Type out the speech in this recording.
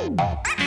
Oh!